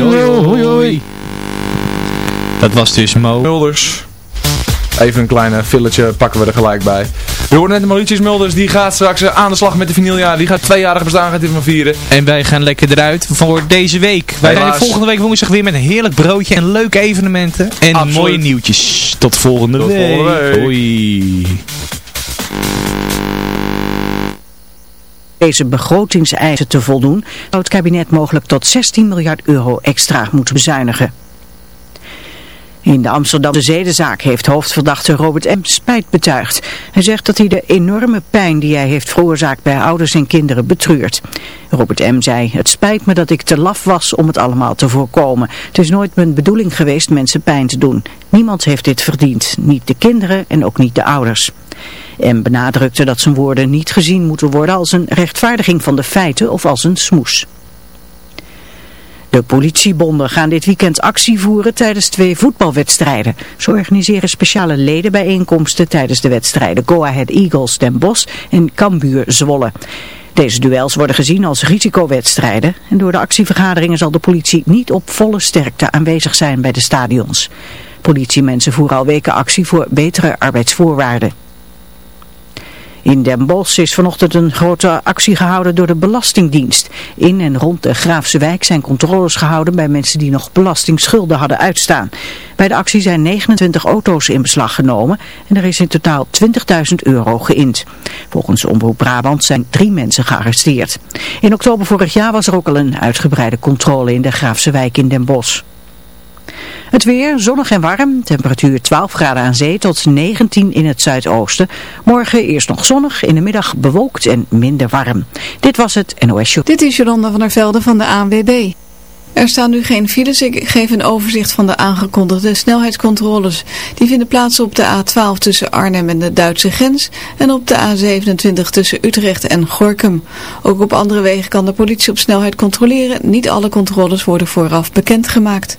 Hoi, hoi. Dat was dus Mo. Mulders. Even een kleine filletje pakken we er gelijk bij. We hoorden net de Mauritius Mulders, die gaat straks aan de slag met de vinyljaar. Die gaat tweejarig bestaan gaat hij van vieren. En wij gaan lekker eruit voor deze week. Wij zijn volgende week woensdag weer met een heerlijk broodje en leuke evenementen. En mooie nieuwtjes. Tot volgende Tot week. volgende week. Hoi. Deze begrotingseisen te voldoen, zou het kabinet mogelijk tot 16 miljard euro extra moeten bezuinigen. In de Amsterdamse zedenzaak heeft hoofdverdachte Robert M. spijt betuigd. Hij zegt dat hij de enorme pijn die hij heeft veroorzaakt bij ouders en kinderen betreurt. Robert M. zei, het spijt me dat ik te laf was om het allemaal te voorkomen. Het is nooit mijn bedoeling geweest mensen pijn te doen. Niemand heeft dit verdiend, niet de kinderen en ook niet de ouders. M. benadrukte dat zijn woorden niet gezien moeten worden als een rechtvaardiging van de feiten of als een smoes. De politiebonden gaan dit weekend actie voeren tijdens twee voetbalwedstrijden. Ze organiseren speciale ledenbijeenkomsten tijdens de wedstrijden Go Ahead Eagles Den Bosch en Cambuur Zwolle. Deze duels worden gezien als risicowedstrijden en door de actievergaderingen zal de politie niet op volle sterkte aanwezig zijn bij de stadions. Politiemensen voeren al weken actie voor betere arbeidsvoorwaarden. In Den Bosch is vanochtend een grote actie gehouden door de Belastingdienst. In en rond de Graafse wijk zijn controles gehouden bij mensen die nog belastingschulden hadden uitstaan. Bij de actie zijn 29 auto's in beslag genomen en er is in totaal 20.000 euro geïnd. Volgens Omroep Brabant zijn drie mensen gearresteerd. In oktober vorig jaar was er ook al een uitgebreide controle in de Graafse wijk in Den Bosch. Het weer, zonnig en warm, temperatuur 12 graden aan zee tot 19 in het zuidoosten. Morgen eerst nog zonnig, in de middag bewolkt en minder warm. Dit was het NOS Show. Dit is Jolanda van der Velde van de ANWB. Er staan nu geen files. Ik geef een overzicht van de aangekondigde snelheidscontroles. Die vinden plaats op de A12 tussen Arnhem en de Duitse grens en op de A27 tussen Utrecht en Gorkum. Ook op andere wegen kan de politie op snelheid controleren. Niet alle controles worden vooraf bekendgemaakt.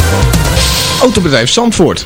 Autobedrijf Zandvoort.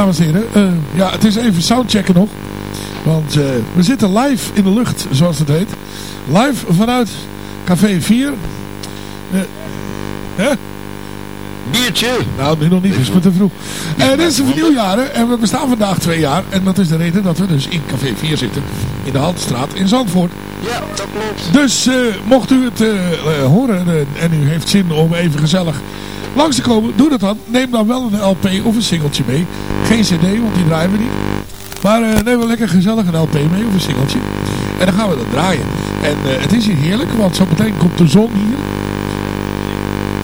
Dames en heren. Uh, ja, het is even soundchecken nog. Want uh, we zitten live in de lucht, zoals het heet. Live vanuit Café 4. Uh, hè? Biertje. Nou, nu nog niet, is het te vroeg. Dit is de vernieuwjaren en we bestaan vandaag twee jaar. En dat is de reden dat we dus in Café 4 zitten. In de Haltestraat in Zandvoort. Ja, dat klopt. Dus mocht u het horen en u heeft zin om even gezellig langs te komen, doe dat dan. Neem dan wel een LP of een singeltje mee. Geen cd, want die draaien we niet. Maar uh, neem wel lekker gezellig een LP mee of een singeltje. En dan gaan we dat draaien. En het is hier heerlijk, want zo meteen komt de zon hier.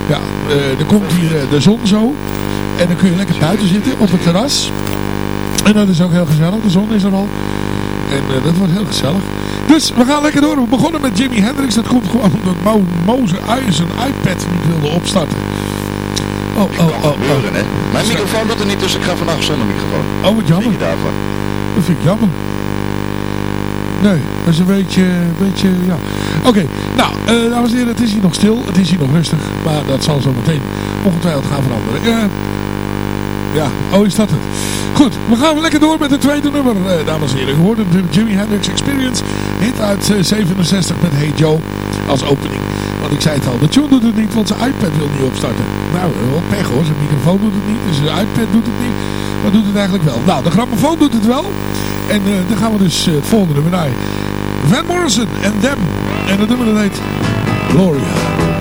Ja, uh, er komt hier de zon zo. En dan kun je lekker buiten zitten op het terras. En dat is ook heel gezellig. De zon is er al. En dat wordt heel gezellig. Dus we gaan lekker door. We begonnen met Jimi Hendrix. Dat komt gewoon omdat Mo, Mo zijn iPad niet wilde opstarten. Oh, oh, oh, oh. Gebeuren, hè? Mijn microfoon doet er niet, dus ik ga vanaf zonder microfoon. Oh, wat jammer. daarvan? Dat vind ik jammer. Nee, dat is een beetje, een beetje ja. Oké, nou, uh, dames en heren, het is hier nog stil. Het is hier nog rustig. Maar dat zal zo meteen ongetwijfeld gaan veranderen. Uh, ja, oh is dat het. Goed, we gaan lekker door met het tweede nummer, uh, dames en heren. We hoorden de Jimi Hendrix Experience. Hit uit 67 met Hey Joe als opening. Ik zei het al, de tune doet het niet, want zijn iPad wil niet opstarten. Nou, wel pech hoor. Zijn microfoon doet het niet, dus zijn iPad doet het niet. Maar doet het eigenlijk wel. Nou, de grammofoon doet het wel. En uh, dan gaan we dus uh, het volgende nummer naar. Van Morrison en Dem. En het nummer dat heet Gloria.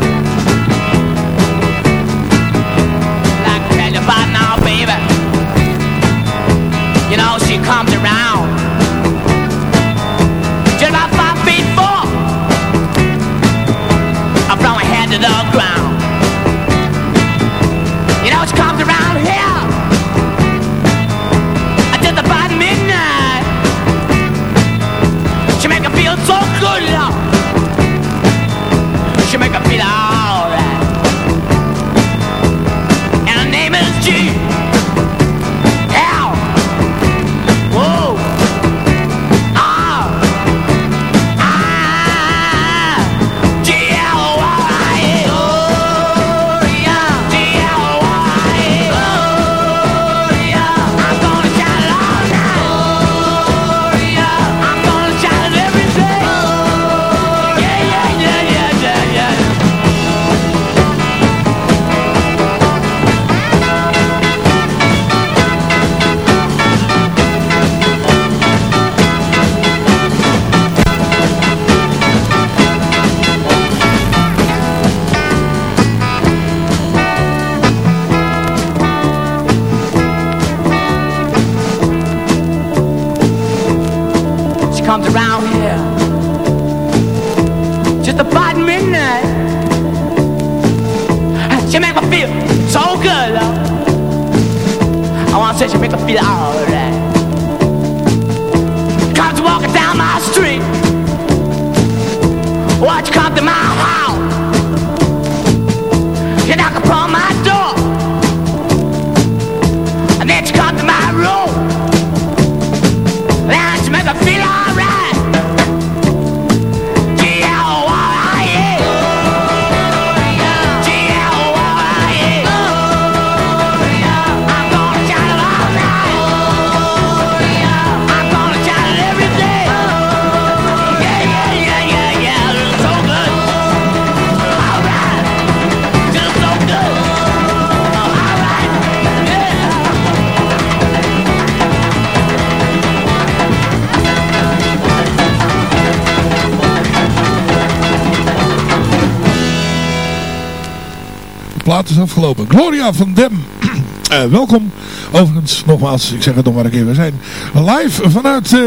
Gloria van Dem. Eh, welkom. Overigens, nogmaals, ik zeg het nog maar een keer. We zijn live vanuit eh,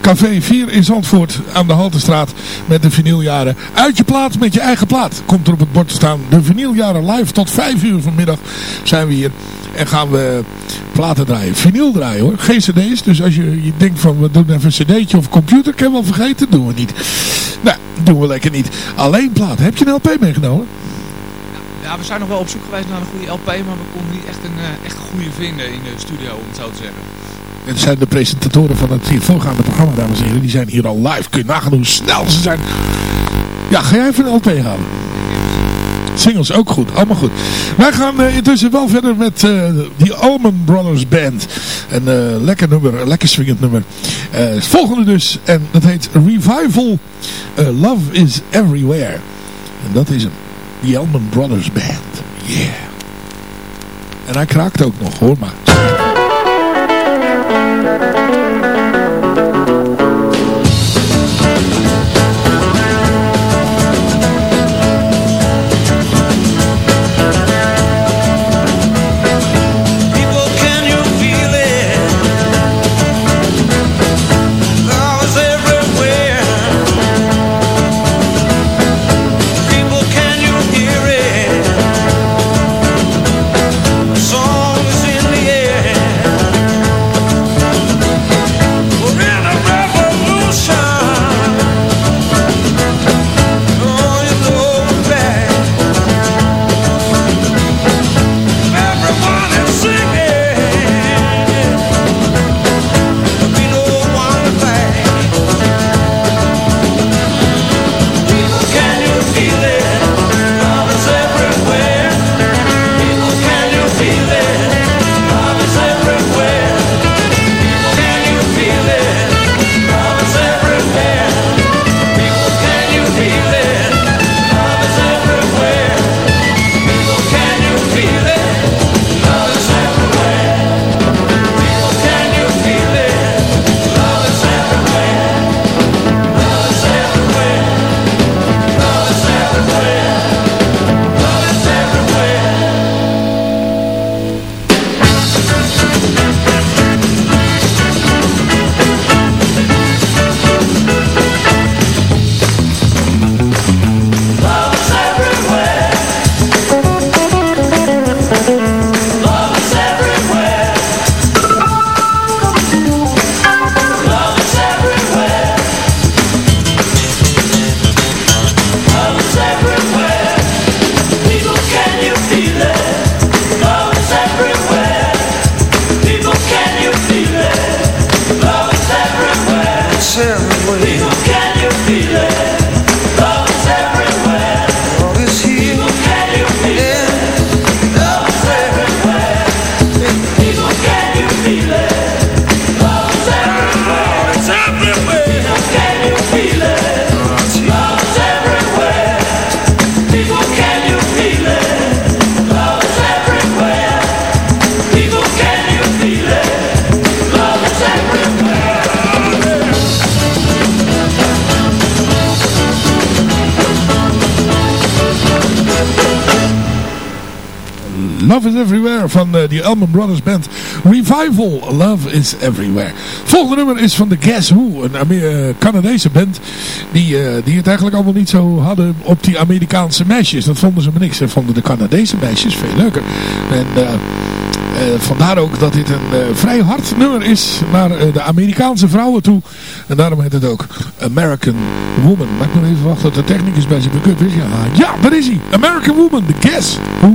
Café 4 in Zandvoort aan de Haltestraat met de vinyljaren. Uit je plaat met je eigen plaat. Komt er op het bord te staan. De vinyljaren live tot 5 uur vanmiddag zijn we hier. En gaan we platen draaien. Vinyl draaien hoor. Geen cd's. Dus als je, je denkt van we doen even een cd'tje of computer. Heb wel vergeten. Doen we niet. Nou, doen we lekker niet. Alleen platen. Heb je een LP meegenomen? Ja, we zijn nog wel op zoek geweest naar een goede LP, maar we konden niet echt een, eh, echt goede vinden in de studio, om het zo te zeggen. Het zijn de presentatoren van het voorgaande programma, dames en heren. Die zijn hier al live. Kun je nagaan hoe snel ze zijn. Ja, ga jij even een LP halen. Singles ook goed, allemaal goed. Wij gaan uh, intussen wel verder met uh, die Allman Brothers Band. Een lekker nummer, een lekker swingend nummer. het volgende dus, en dat heet Revival Love is Everywhere. En dat is hem. Die Allman Brothers Band. Yeah. En hij kraakt ook nog, hoor maar. Brothers Band. Revival, Love is Everywhere. Volgende nummer is van The Guess Who, een uh, Canadese band. Die, uh, die het eigenlijk allemaal niet zo hadden op die Amerikaanse meisjes. Dat vonden ze maar niks. Ze vonden de Canadese meisjes veel leuker. En vandaar ook dat dit een vrij hard nummer is naar de Amerikaanse vrouwen toe. En daarom heet het ook American Woman. Maar ik moet even wachten tot de technicus bij zijn pick-up is. Ja, ja, daar is hij. American Woman, The Guess Who.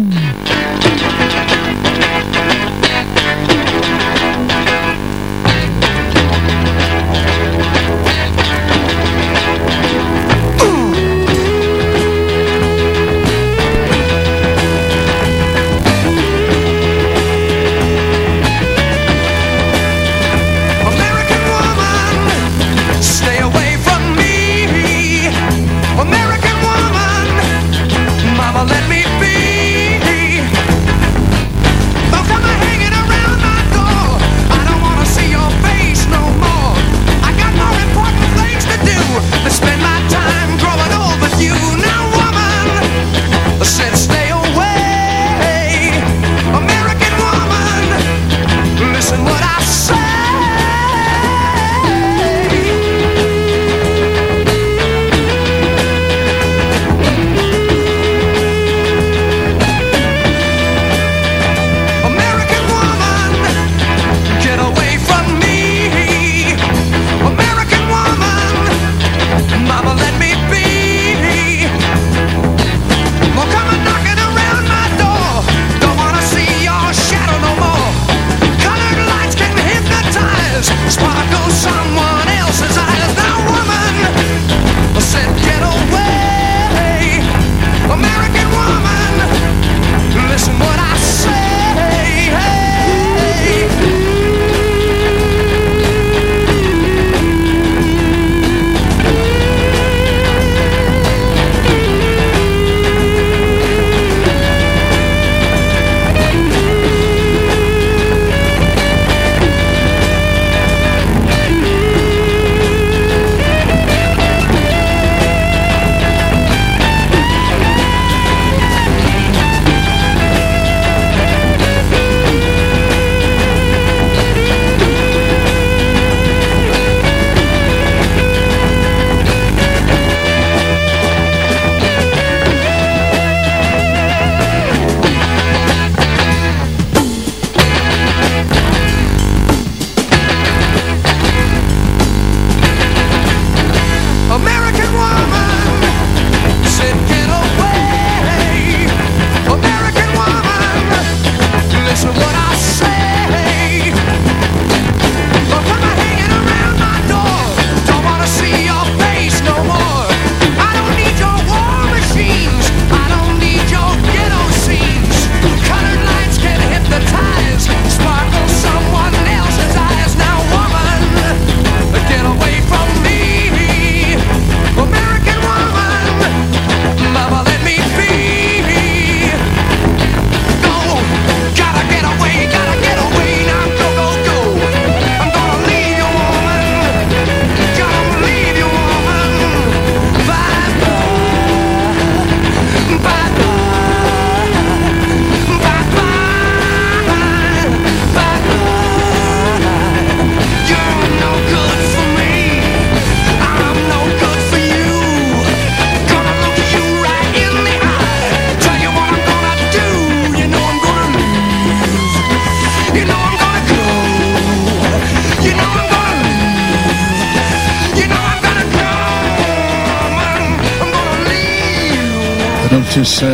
Is uh,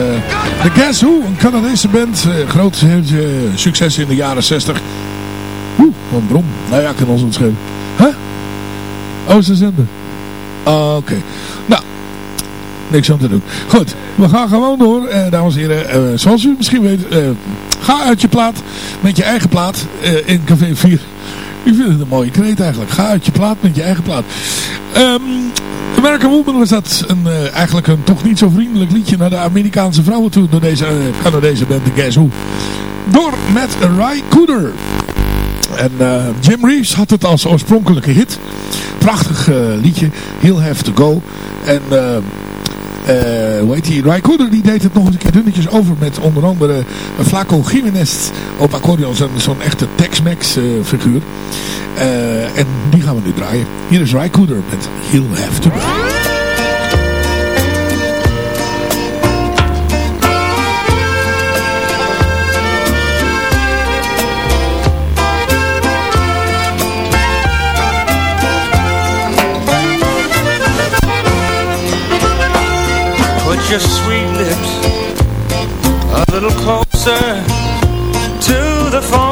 The Guess Who, een Canadese band. Uh, groot uh, succes in de jaren 60. Oeh, wat een brom. Nou ja, kan ons het schelen. Huh? Oh, ze. Ah, oké. Nou, niks aan te doen. Goed, we gaan gewoon door. Dames en heren, zoals u misschien weet, ga uit je plaat met je eigen plaat in Café 4. Ik vind het een mooie kreet eigenlijk. Ga uit je plaat met je eigen plaat. Um, American Woman was dat een, uh, eigenlijk een toch niet zo vriendelijk liedje naar de Amerikaanse vrouwen toe. Door deze uh, Canadese band, Guess Who. Door met Ry Cooder. En uh, Jim Reeves had het als oorspronkelijke hit. Prachtig liedje. He'll Have To Go. En... Uh, hoe heet die? Die deed het nog eens een keer dunnetjes over met onder andere Flaco Jiménez op accordeon. Zo'n zo echte Tex-Mex uh, figuur. Uh, en die gaan we nu draaien. Hier is Ry Cooder met He'll Have To Go. Your sweet lips a little closer to the phone.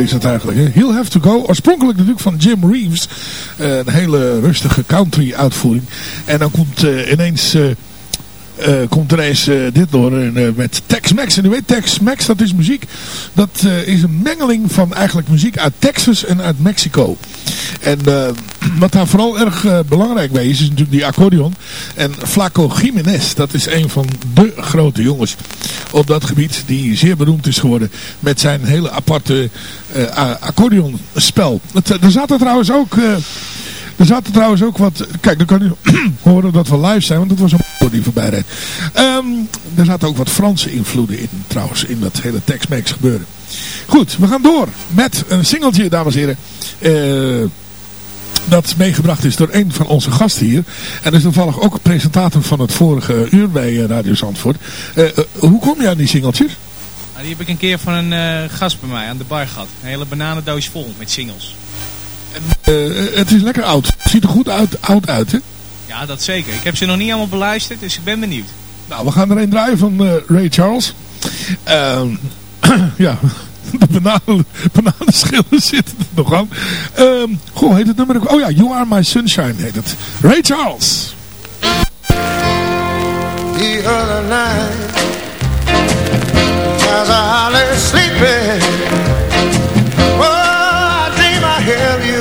Is het eigenlijk. Hè? He'll Have To Go. Oorspronkelijk natuurlijk van Jim Reeves. Eh, een hele rustige country uitvoering. En dan komt eh, ineens... eh, komt er eens dit door met Tex-Mex. En u weet, Tex-Mex, dat is muziek. Dat is een mengeling van eigenlijk muziek uit Texas en uit Mexico. En wat daar vooral erg belangrijk bij is, is natuurlijk die accordeon. En Flaco Jiménez, dat is een van de grote jongens op dat gebied. Die zeer beroemd is geworden met zijn hele aparte uh, accordeonspel. Er zaten trouwens ook... Er zaten trouwens ook wat... Kijk, dan kan u horen dat we live zijn, want het was een die voorbij reed. Um, er zaten ook wat Franse invloeden in, trouwens, in dat hele Tex-Mex gebeuren. Goed, we gaan door met een singeltje, dames en heren. Uh, dat meegebracht is door een van onze gasten hier. En is toevallig ook presentator van het vorige uur bij Radio Zandvoort. Uh, uh, hoe kom je aan die singeltjes? Nou, die heb ik een keer van een gast bij mij aan de bar gehad. Een hele bananendoos vol met singles. Het is lekker oud. Het ziet er goed uit, oud uit, hè? Ja, dat zeker. Ik heb ze nog niet allemaal beluisterd, dus ik ben benieuwd. Nou, we gaan er een draaien van Ray Charles. Uh, ja, de bananen, bananenschillen zitten er nog aan. Uh, goh, heet het nummer ook? Oh ja, You Are My Sunshine heet het. Ray Charles. The other night I you, held you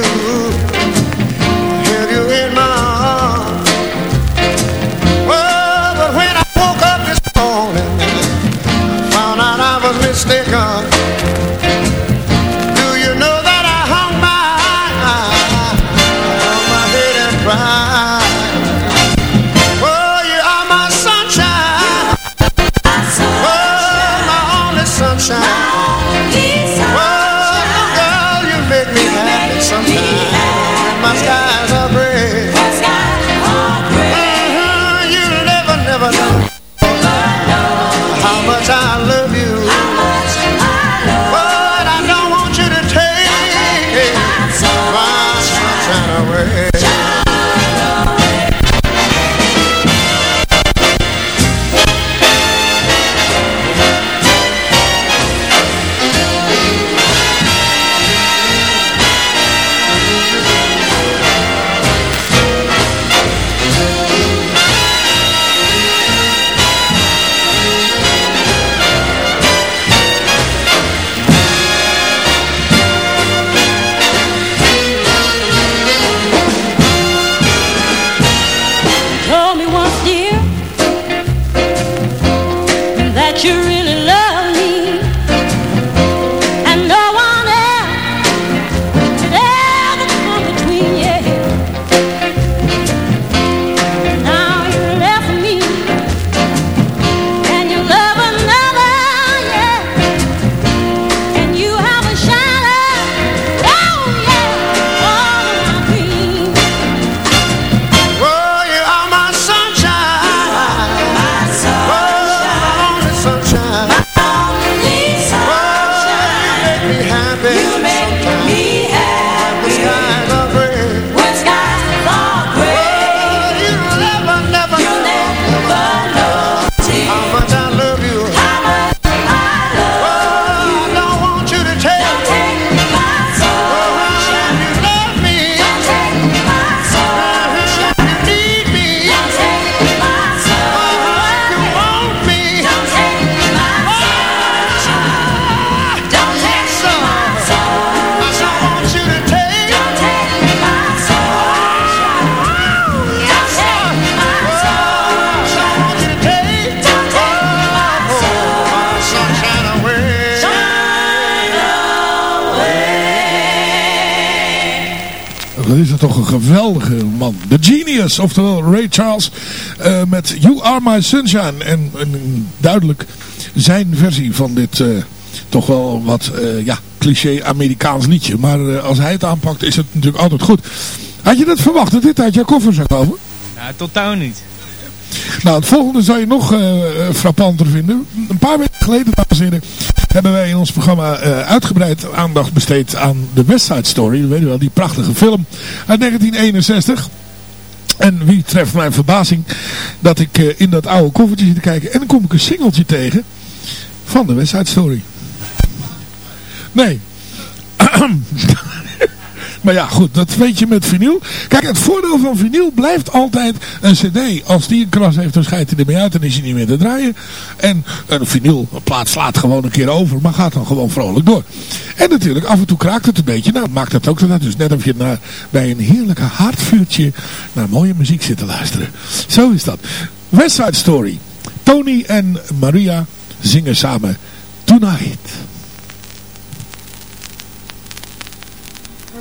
Oftewel Ray Charles uh, met You Are My Sunshine. En duidelijk zijn versie van dit uh, toch wel wat uh, ja, cliché Amerikaans liedje. Maar als hij het aanpakt is het natuurlijk altijd goed. Had je dat verwacht dat dit uit jouw koffer zou komen? Nou, totaal niet. Nou, het volgende zou je nog uh, frappanter vinden. Een paar weken geleden, dames en heren, hebben wij in ons programma uh, uitgebreid aandacht besteed aan de West Side Story. Weet je wel, die prachtige film uit 1961. En wie treft mijn verbazing dat ik uh, in dat oude koffertje zit te kijken. En dan kom ik een singeltje tegen van de West Side Story. Nee. Maar ja, goed, dat weet je met vinyl. Kijk, het voordeel van vinyl blijft altijd een cd. Als die een kras heeft, dan scheidt hij ermee uit en is hij niet meer te draaien. En een vinyl, een plaat slaat gewoon een keer over, maar gaat dan gewoon vrolijk door. En natuurlijk, af en toe kraakt het een beetje. Nou, maakt het ook dat. Dus net of je naar, bij een heerlijke haardvuurtje naar mooie muziek zit te luisteren. Zo is dat. West Side Story. Tony en Maria zingen samen Tonight.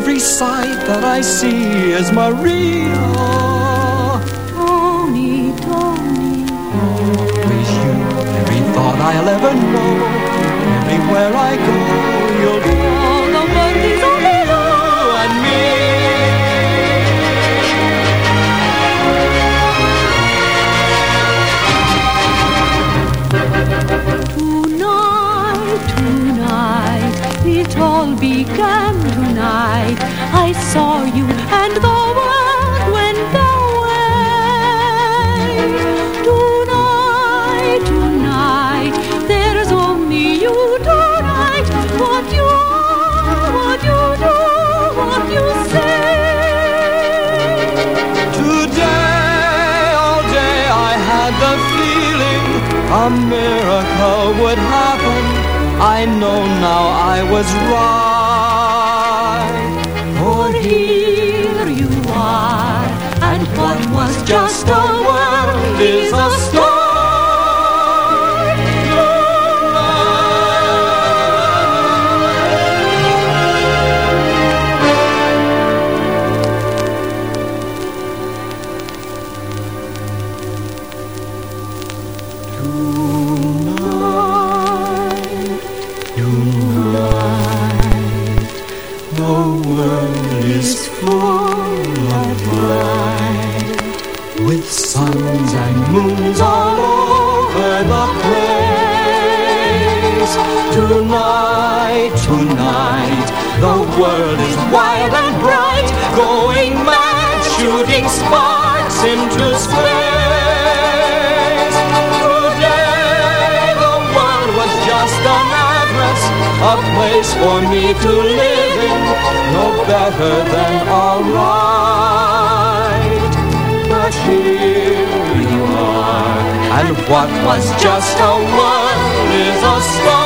Every sight that I see is Maria. Tony, Tony. With you, every thought I'll ever know. Everywhere I go, would happen. I know now I was right. For here you are, and what was just a word is a to live in, no better than alright. But here you are, and what was just a word is a star.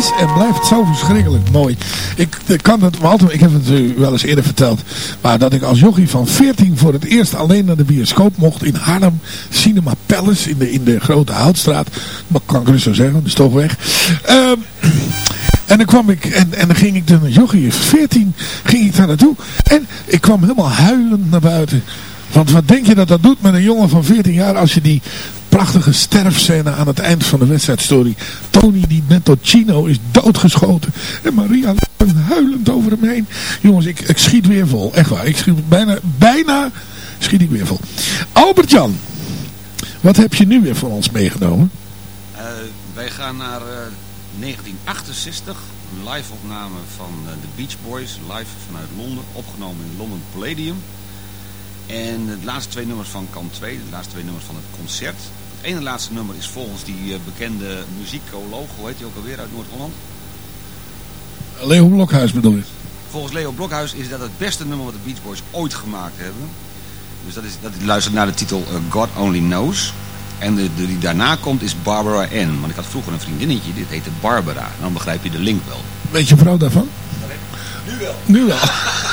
Is, en blijft zo verschrikkelijk mooi. Ik, kan het altijd, ik heb het u wel eens eerder verteld. Maar dat ik als jochie van 14 voor het eerst alleen naar de bioscoop mocht in Haarlem. Cinema Palace in de, in de Grote Houtstraat. Maar kan ik dus zo zeggen, is toch weg. Ehm, en dan kwam ik, en, en dan ging ik dan, jochie, 14, ging ik daar naartoe. En ik kwam helemaal huilend naar buiten. Want wat denk je dat dat doet met een jongen van 14 jaar als je die prachtige sterfscène aan het eind van de wedstrijdstory. Tony die Chino is doodgeschoten. En Maria huilend over hem heen. Jongens, ik, ik schiet weer vol. Echt waar. Ik schiet bijna, bijna schiet ik weer vol. Albert-Jan, wat heb je nu weer voor ons meegenomen? Eh, wij gaan naar eh, 1968. Een live opname van eh, de Beach Boys. Live vanuit Londen. Opgenomen in London Palladium. En de laatste twee nummers van kant 2. De laatste twee nummers van het concert. Het ene laatste nummer is volgens die eh, bekende muziekoloog, hoe heet hij ook alweer, uit Noord-Holland? Leo Blokhuis bedoel je? Volgens Leo Blokhuis is dat het beste nummer wat de Beach Boys ooit gemaakt hebben. Dus dat, is, dat luistert naar de titel eh, God Only Knows. En de, de die daarna komt is Barbara Ann. Want ik had vroeger een vriendinnetje, dit heette Barbara. En dan begrijp je de link wel. Weet je vrouw daarvan? Nu wel. Nu wel.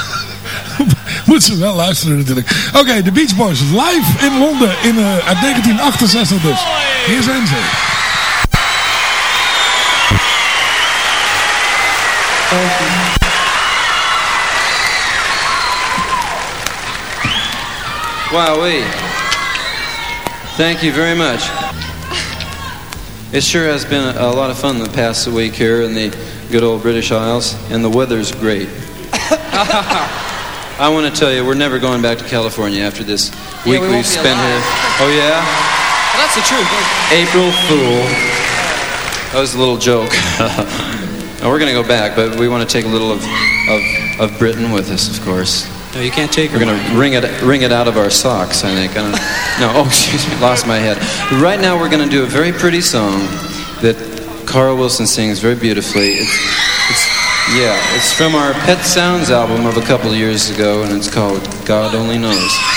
Moet ze wel luisteren natuurlijk. Oké, de Beach Boys live in Londen in, eh, uit 1968 dus. Hier zijn ze. Wowee. Thank you very much. It sure has been a lot of fun the past week here in the good old British Isles, and the weather's great. I want to tell you, we're never going back to California after this Yeah, week we we've spent alive. here. Oh, yeah? Well, that's the truth. April Fool. That was a little joke. now, we're going to go back, but we want to take a little of, of, of Britain with us, of course. No, you can't take We're going to wring it, wring it out of our socks, I think. I don't, no, oh, excuse me, lost my head. Right now, we're going to do a very pretty song that Carl Wilson sings very beautifully. It's, it's, yeah, it's from our Pet Sounds album of a couple years ago, and it's called God Only Knows.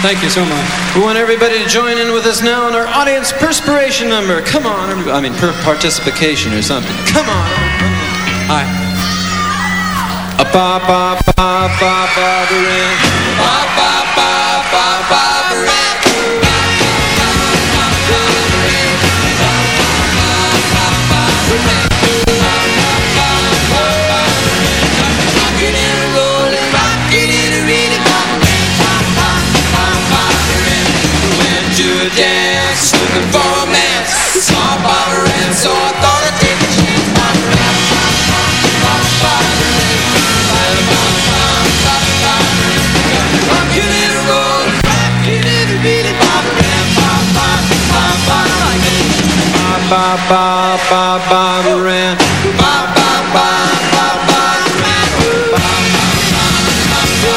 Thank you so much. We want everybody to join in with us now in our audience perspiration number. Come on. I mean, per participation or something. Come on. Hi. Ba ba ba ba ba ba ba ba ba ba ba ran ba ba ba ba ba ran ba ba ba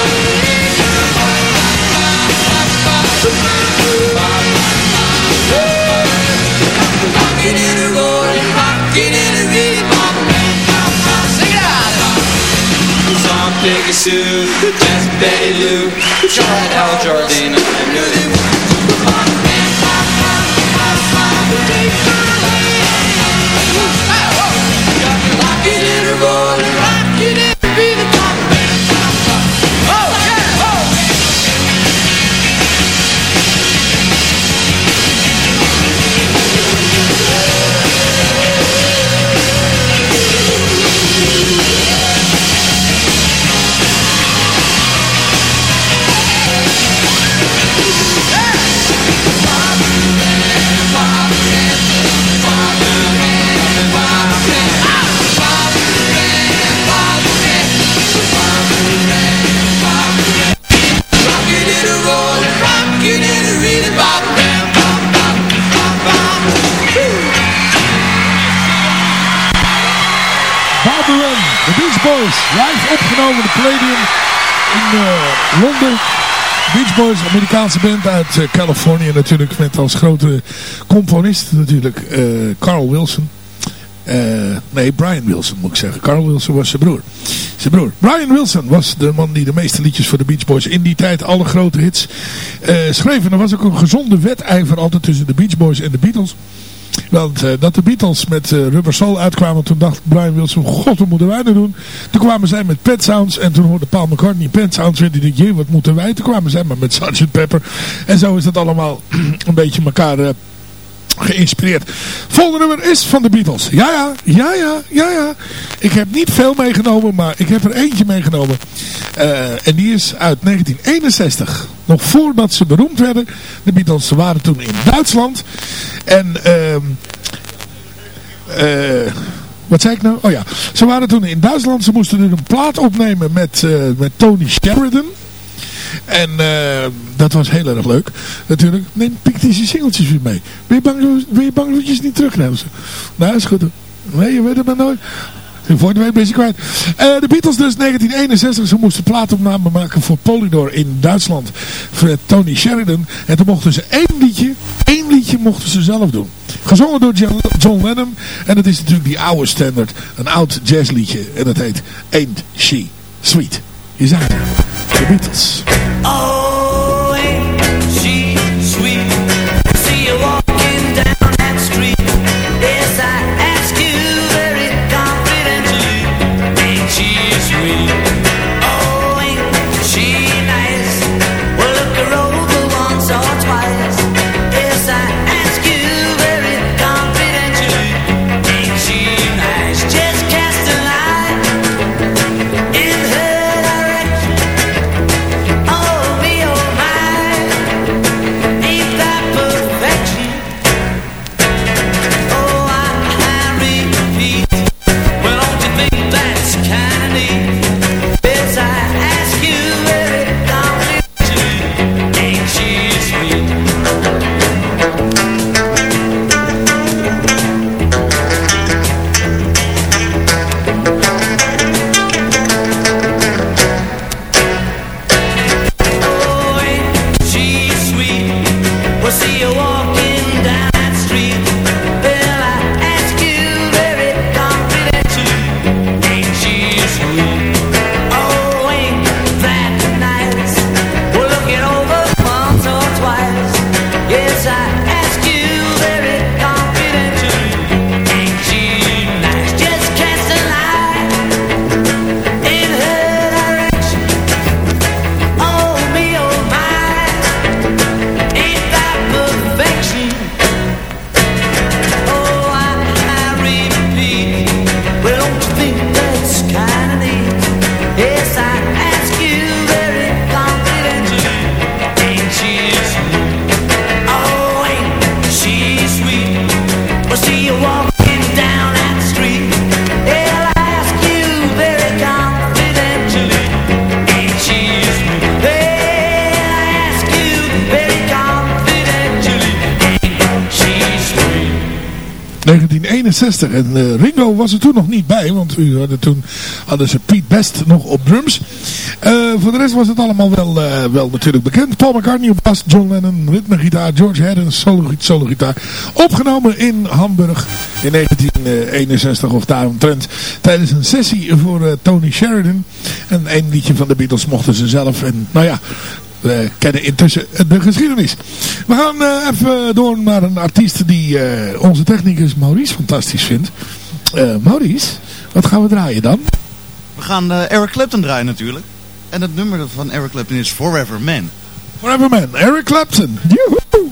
Rockin' in a rolling, rockin' in a rhythm, bop, bang, bop, bop, sing it out! Tom, Pegasus, Jazz, Betty Lou, Charlotte, Al Jardina, I knew they were Amerikaanse band uit eh, Californië natuurlijk, met als grote componist natuurlijk eh, Carl Wilson. Eh, nee, Brian Wilson moet ik zeggen. Carl Wilson was zijn broer. Zijn broer. Brian Wilson was de man die de meeste liedjes voor de Beach Boys in die tijd alle grote hits schreef. En er was ook een gezonde wedijver altijd tussen de Beach Boys en de Beatles. Want eh, dat de Beatles met eh, Rubber Soul uitkwamen, toen dacht Brian Wilson, god wat moeten wij nou doen? Toen kwamen zij met Pet Sounds en toen hoorde Paul McCartney Pet Sounds en die dacht, jee, wat moeten wij? Toen kwamen zij maar met Sgt. Pepper. En zo is dat allemaal een beetje elkaar eh, geïnspireerd. Volgende nummer is van de Beatles. Ja, ja, ja, ja, ja, ja. Ik heb niet veel meegenomen, maar ik heb er eentje meegenomen. Eh, en die is uit 1961. Nog voordat ze beroemd werden. De Beatles waren toen in Duitsland. En... eh wat zei ik nou? Oh ja, ze waren toen in Duitsland. Ze moesten dus een plaat opnemen met, eh, met Tony Sheridan. En eh, dat was heel erg leuk. Natuurlijk. Neem pictische singeltjes weer mee. Ben je bang, ben je bang dat je ze niet terugneemt? Nou, is goed. Nee, je weet het maar nooit. De week ben je kwijt. Eh, de Beatles dus 1961. Ze moesten plaatopname maken voor Polydor in Duitsland. Voor Tony Sheridan. En toen mochten ze één liedje. één liedje mochten ze zelf doen. Gezongen door John, Lennon. En dat is natuurlijk die oude standard. Een oud jazzliedje. En dat heet Ain't She Sweet. Je zegt het. De Beatles. Oh, 1961. En eh, Ringo was er toen nog niet bij, want u hadden toen hadden ze Pete Best nog op drums. Eh, voor de rest was het allemaal wel, eh, wel natuurlijk bekend. Paul McCartney op bas, John Lennon, ritmegitaar, George Harrison, solo, solo gitaar. Opgenomen in Hamburg in 1961 of daaromtrent. Tijdens een sessie voor Tony Sheridan. En één liedje van de Beatles mochten ze zelf. En nou ja, we kennen intussen de geschiedenis. We gaan uh, even door naar een artiest die uh, onze technicus Maurice fantastisch vindt. Uh, Maurice, wat gaan we draaien dan? We gaan Eric Clapton draaien natuurlijk. En het nummer van Eric Clapton is Forever Man. Forever Man, Eric Clapton. Joehoe!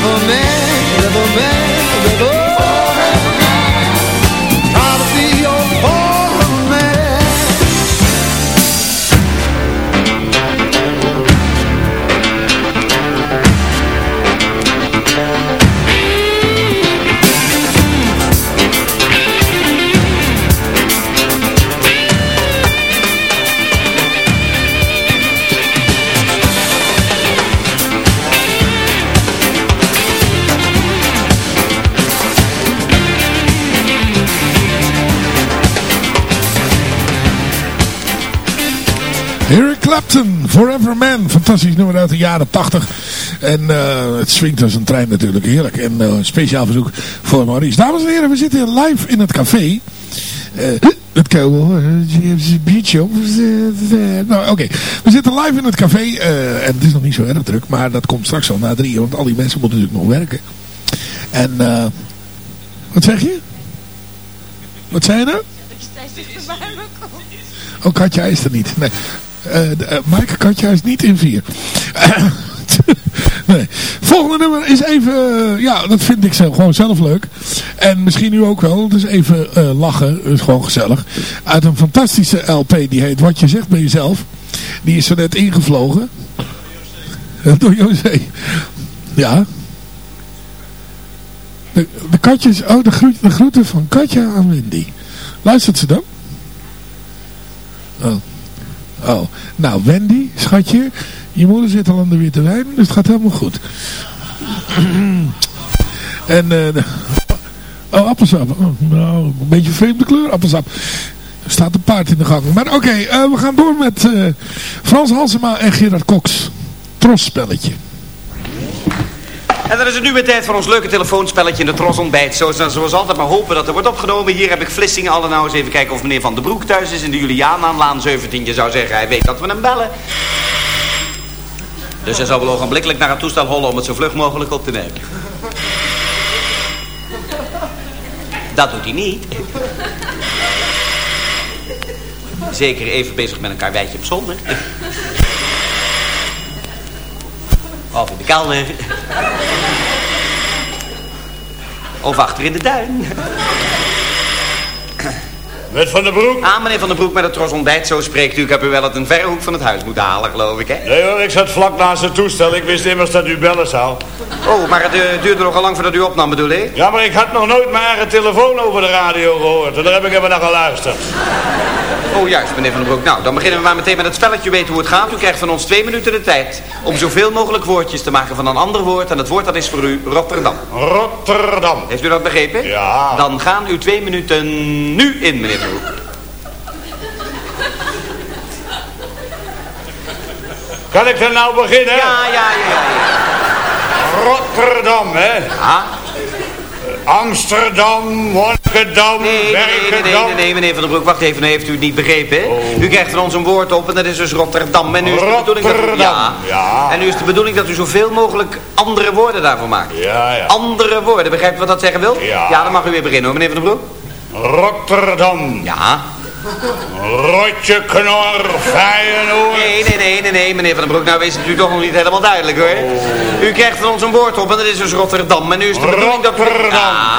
never met Clapton, Forever Man. Fantastisch nummer uit de jaren 80. En uh, het swingt als een trein natuurlijk. Heerlijk. En uh, speciaal verzoek voor Maurice. Dames en heren, we zitten live in het café. Uh, het kan wel. Nou, oké. We zitten live in het café. en het is nog niet zo erg druk. Maar dat komt straks al na drie. Want al die mensen moeten natuurlijk nog werken. En, wat zeg je? Wat zei je nou? Oh, Katja is er niet. Nee. Uh, uh, Katja is niet in vier. nee. Volgende nummer is even, uh, ja, dat vind ik zelf, gewoon zelf leuk. En misschien u ook wel, dus even lachen, is gewoon gezellig. Uit een fantastische LP, die heet Wat Je Zegt Bij Jezelf. Die is zo net ingevlogen. Door José. Ja. De, de katjes, oh, de, groet, de groeten van Katja aan Wendy. Luistert ze dan? Oh. Oh, nou Wendy, schatje, je moeder zit al aan de witte wijn, dus het gaat helemaal goed. en, uh, oh, appelsap. Oh, nou, een beetje vreemde kleur, appelsap. Er staat een paard in de gang. Maar oké, eh, we gaan door met eh, Frans Halsema en Gerard Cox. Trosspelletje. En dan is het nu weer tijd voor ons leuke telefoonspelletje in de Tros ontbijt. Zoals, zoals altijd maar hopen dat er wordt opgenomen. Hier heb ik Vlissingen alle nou eens even kijken of meneer Van den Broek thuis is in de Julianaanlaan 17. Je zou zeggen, hij weet dat we hem bellen. Dus hij zou wel ogenblikkelijk naar het toestel hollen om het zo vlug mogelijk op te nemen. Dat doet hij niet. Zeker even bezig met een karweitje op zolder. Of in de kelder. Of achter in de duin. Met Van den Broek? Ah, meneer Van den Broek met het tros ontbijt. Zo spreekt u. Ik heb u wel uit een verre hoek van het huis moeten halen, geloof ik, hè? Nee hoor, ik zat vlak naast het toestel. Ik wist immers dat u bellen zou. Oh, maar het eh, duurde nogal lang voordat u opnam, bedoel ik? Ja, maar ik had nog nooit mijn eigen telefoon over de radio gehoord. En daar heb ik even naar geluisterd. Oh, juist, meneer Van den Broek. Nou, dan beginnen we maar meteen met het spelletje. U weet hoe het gaat. U krijgt van ons twee minuten de tijd om zoveel mogelijk woordjes te maken van een ander woord. En het woord dat is voor u Rotterdam. Rotterdam. Heeft u dat begrepen? Ja. Dan gaan uw twee minuten nu in, meneer Van den Broek. Kan ik er nou beginnen? Ja, ja, ja, ja. Rotterdam, hè? Ja. Amsterdam, Monnikendam, Nee, nee, nee, nee, meneer Van den Broek, wacht even, heeft u het niet begrepen. Oh. U krijgt van ons een woord op en dat is dus Rotterdam. En nu is de bedoeling dat u, ja. En nu is de bedoeling dat u zoveel mogelijk andere woorden daarvoor maakt. Ja, ja. Andere woorden, begrijpt u wat dat zeggen wil? Ja. Ja, dan mag u weer beginnen hoor, meneer Van den Broek. Rotterdam. Ja. Rotje, knor, Feyenoord. Nee, nee, nee, nee, nee, meneer Van den Broek, nou is het u toch nog niet helemaal duidelijk hoor. Oh. U krijgt van ons een woord op en dat is dus Rotterdam. En nu is de bedoeling dat u... Ja.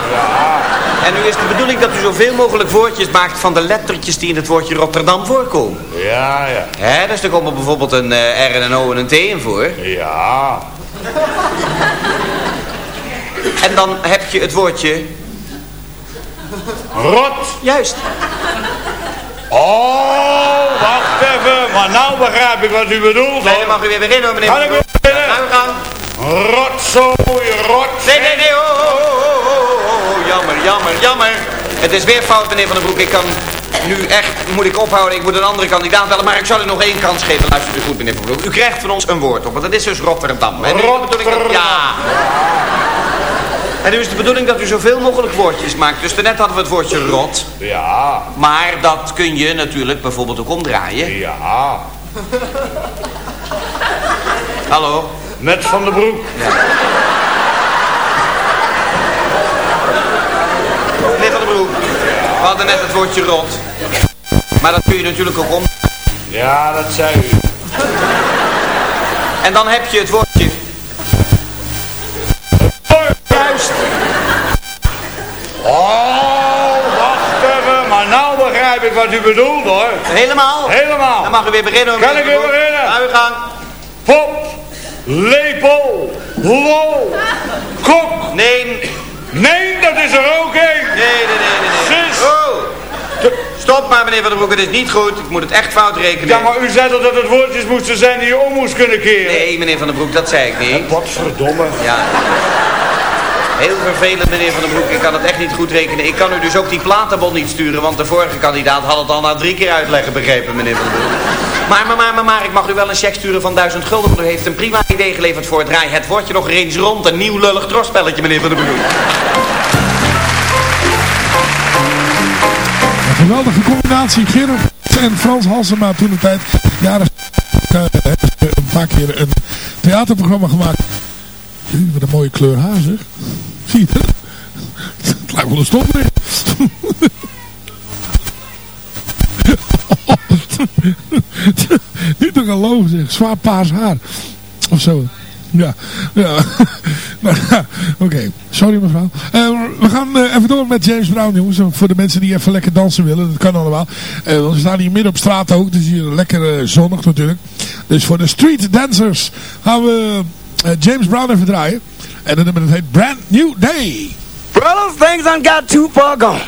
En nu is de bedoeling dat u zoveel mogelijk woordjes maakt van de lettertjes die in het woordje Rotterdam voorkomen. Ja, ja. Hè, dus er komen bijvoorbeeld een eh, R en een O en een T in voor. Ja. En dan heb je het woordje... Rot. Juist. Oh, wacht even. Maar nou begrijp ik wat u bedoelt. Nee, dan mag u weer beginnen hoor, meneer Kan ik weer beginnen? Gaan we gaan. Rotzooi, rot. Nee, nee, nee, oh, oh, oh, oh, oh, oh, jammer, jammer, jammer. Het is weer fout, meneer Van den Broek. Ik kan nu echt, moet ik ophouden, ik moet een andere kandidaat bellen, maar ik zal u nog één kans geven. Luistert u goed, meneer Van den Broek. U krijgt van ons een woord op, want dat is dus Rotterdam. Bedoeling dat- Ja. En nu is de bedoeling dat u zoveel mogelijk woordjes maakt. Dus daarnet hadden we het woordje rot. Ja. Maar dat kun je natuurlijk bijvoorbeeld ook omdraaien. Ja. Hallo? Met Van den Broek. Meneer Van den Broek, we hadden net het woordje rot. Maar dat kun je natuurlijk ook om. Ja, dat zei u. En dan heb je het woordje... Juist. Oh, wacht even. Maar nou begrijp ik wat u bedoelt, hoor. Helemaal? Helemaal. Dan mag u weer beginnen. Kan ik weer beginnen? Gang. Pop. Lepel. Lol. Kok. Nee. Nee, dat is er ook één. Nee, nee, nee, nee. Sis. Oh. Stop maar, meneer Van den Broek. Het is niet goed. Ik moet het echt fout rekenen. Ja, maar u zei toch dat het woordjes moesten zijn die je om moest kunnen keren? Nee, meneer Van den Broek, dat zei ik niet. Wat verdomme. Ja. Heel vervelend, meneer Van den Broek. Ik kan het echt niet goed rekenen. Ik kan u dus ook die platenbon niet sturen, want de vorige kandidaat had het al na drie keer uitleggen begrepen, meneer Van den Broek. Maar, maar, maar, maar, maar, ik mag u wel een cheque sturen van 1000 gulden, want u heeft een prima idee geleverd voor het draai. Het wordt je nog eens rond, een nieuw lullig trosspelletje, meneer Van den Broek. Een geweldige combinatie. Gerard en Frans Halsema toen de tijd. Jaren ze een paar keer een theaterprogramma gemaakt. Wat een mooie kleur haar. Zie je? Het lijkt wel een stopbreek. Niet te geloven zeg. Zwaar paars haar. Of zo. Ja, ja. Oké, sorry mevrouw. Eh, we gaan eh, even door met James Brown, jongens. Voor de mensen die even lekker dansen willen, dat kan allemaal. Eh, we staan hier midden op straat ook, dus hier lekker zonnig natuurlijk. Dus voor de street dancers gaan we James Brown even draaien. En dan nummer dat heet Brand New Day. Brothers, things done got too far gone.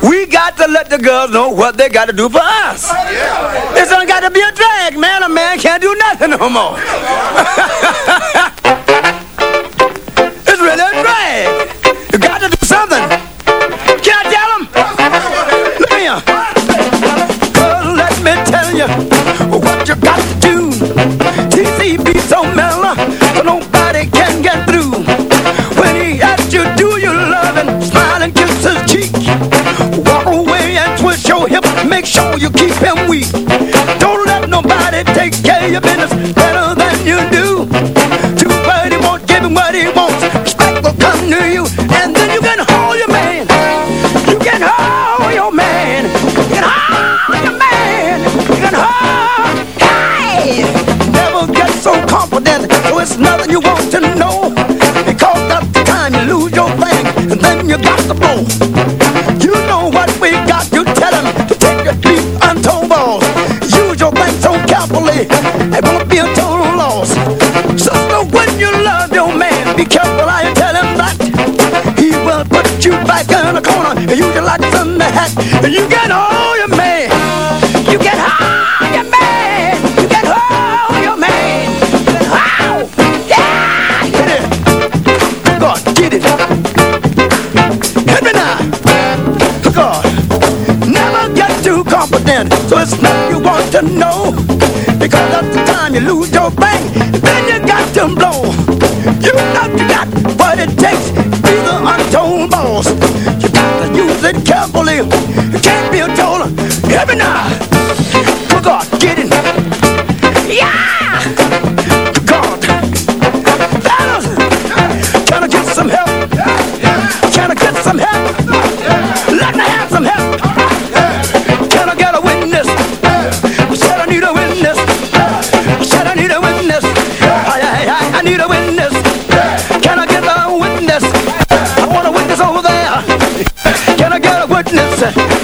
We got to let the girls know what they got to do for us. It's done got to be a drag, man. A man can't do nothing no more. it's really a drag. You got to do something. Make sure you keep him weak. Don't let nobody take care of your business better than you do. Too bad he won't give him what he wants. Respect will come to you, and then you can hold your man. You can hold your man. You can hold your man. You can hold. Hey! Never get so confident, so it's nothing you want to know. Because that's the time you lose your thing, and then you got the blow. You know what we So when you love your man, be careful how you tell him that. He will put you back in the corner, and you can like from the hat, and you can hold your man. You can hold your man. You can hold your man. You can hold. Yeah, get it. God, get it. Hit me now. God, never get too confident. So it's not you want to know, because at the time you lose your bang. what it takes to be the untold boss. You got to use it carefully. You can't be a total every night. Say,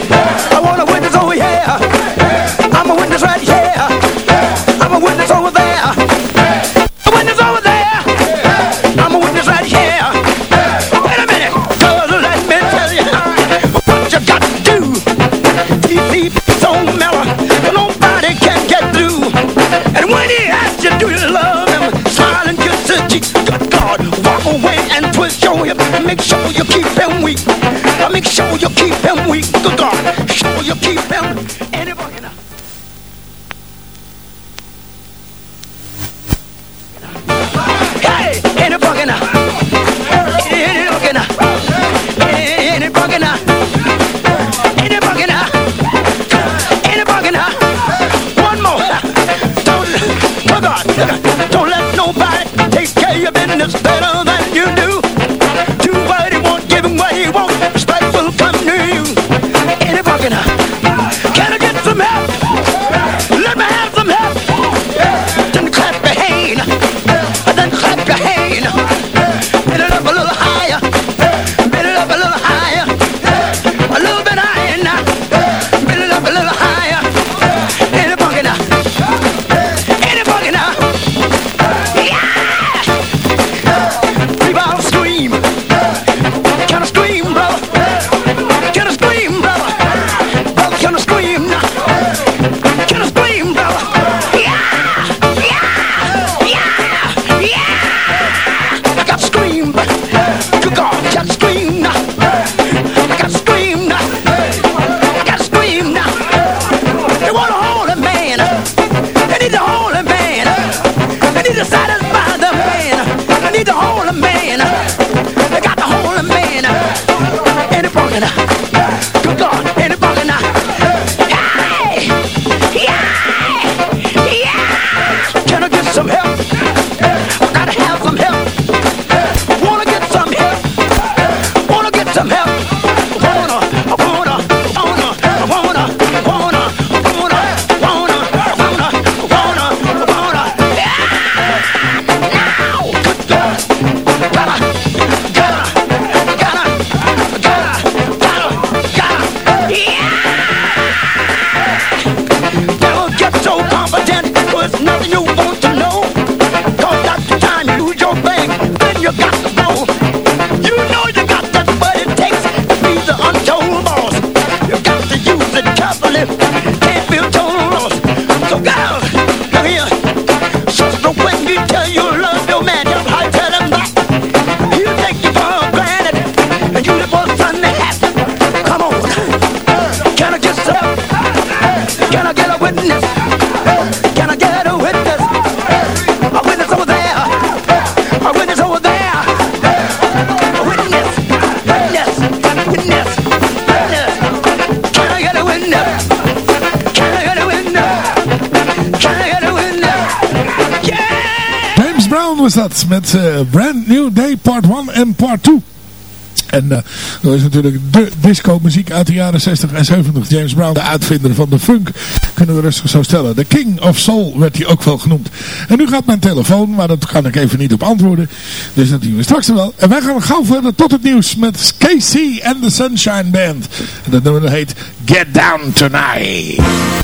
Show you keep him weak, good God. Show you keep him anybody. Don't let nobody take care of your better than you do. Was dat met eh, Brand New Day Part 1 en Part 2. En eh, dat is natuurlijk de disco muziek uit de jaren 60 en 70. James Brown, de uitvinder van de funk, kunnen we rustig zo stellen. De King of Soul werd hij ook wel genoemd. En nu gaat mijn telefoon, maar dat kan ik even niet op antwoorden. Dus dat doen we straks wel. En wij gaan gauw verder tot het nieuws met KC en de Sunshine Band. En dat nummer heet Get Down Tonight.